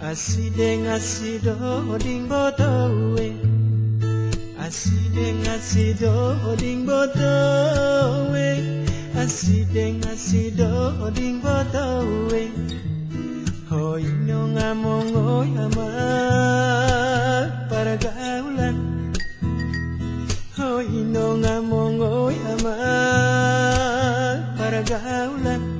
Aside ngasido ding botowe Aside ngasido ding botowe Aside ngasido ding botowe Hoy no ngamong hoy ama para gaulan Hoy no ngamong hoy ama para gaulan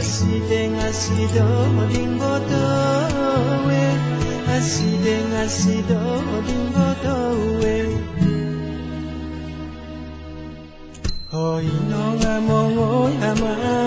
asiden asido dingotowe asiden asido dingotowe hoy no amo hoy amar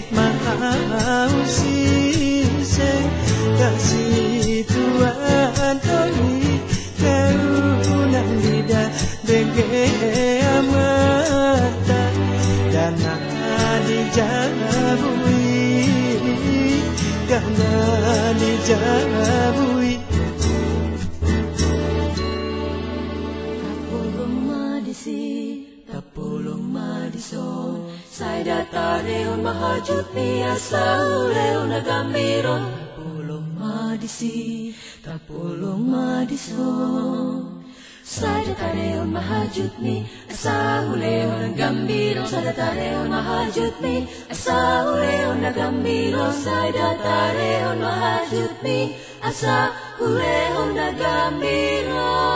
langit mahau sise kasih Tuhan toli karuna lidah bege amata dan dijabui karena dijabui. Tapulong madisi, tapulong madiso Say datareon mahajut ni asauleo nagamiron Tapulong madisi, tapulong madiso Say datareon mahajut ni asauleo nagamiron Say datareon mahajut ni asauleo nagamiron Say datareon mahajut ni asauleo nagamiron